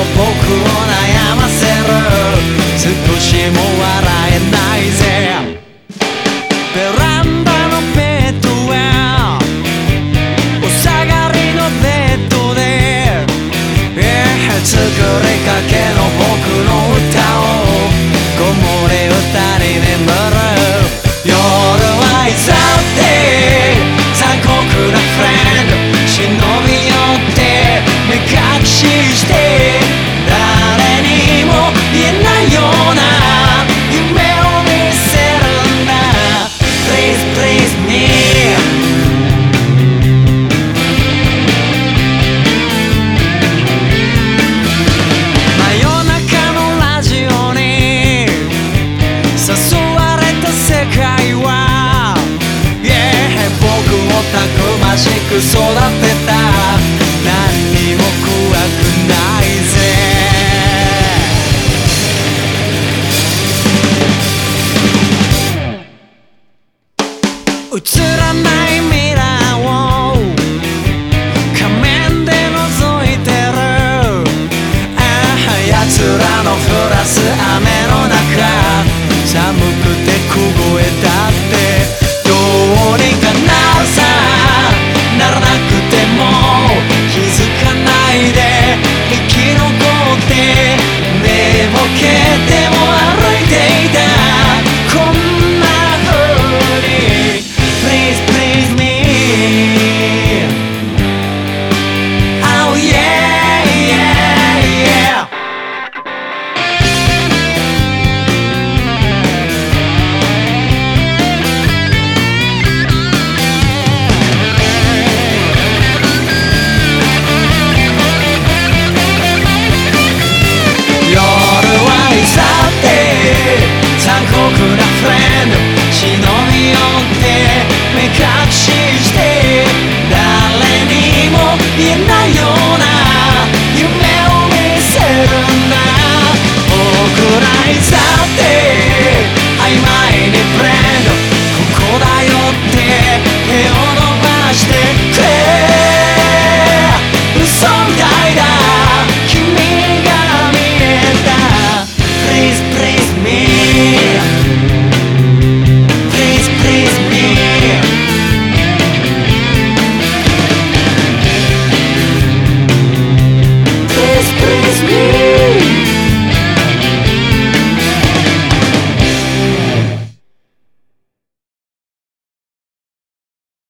も僕を悩ませる。少しも育てた。何にも怖くないぜ。映らない酷なフレンド忍び寄って目隠しして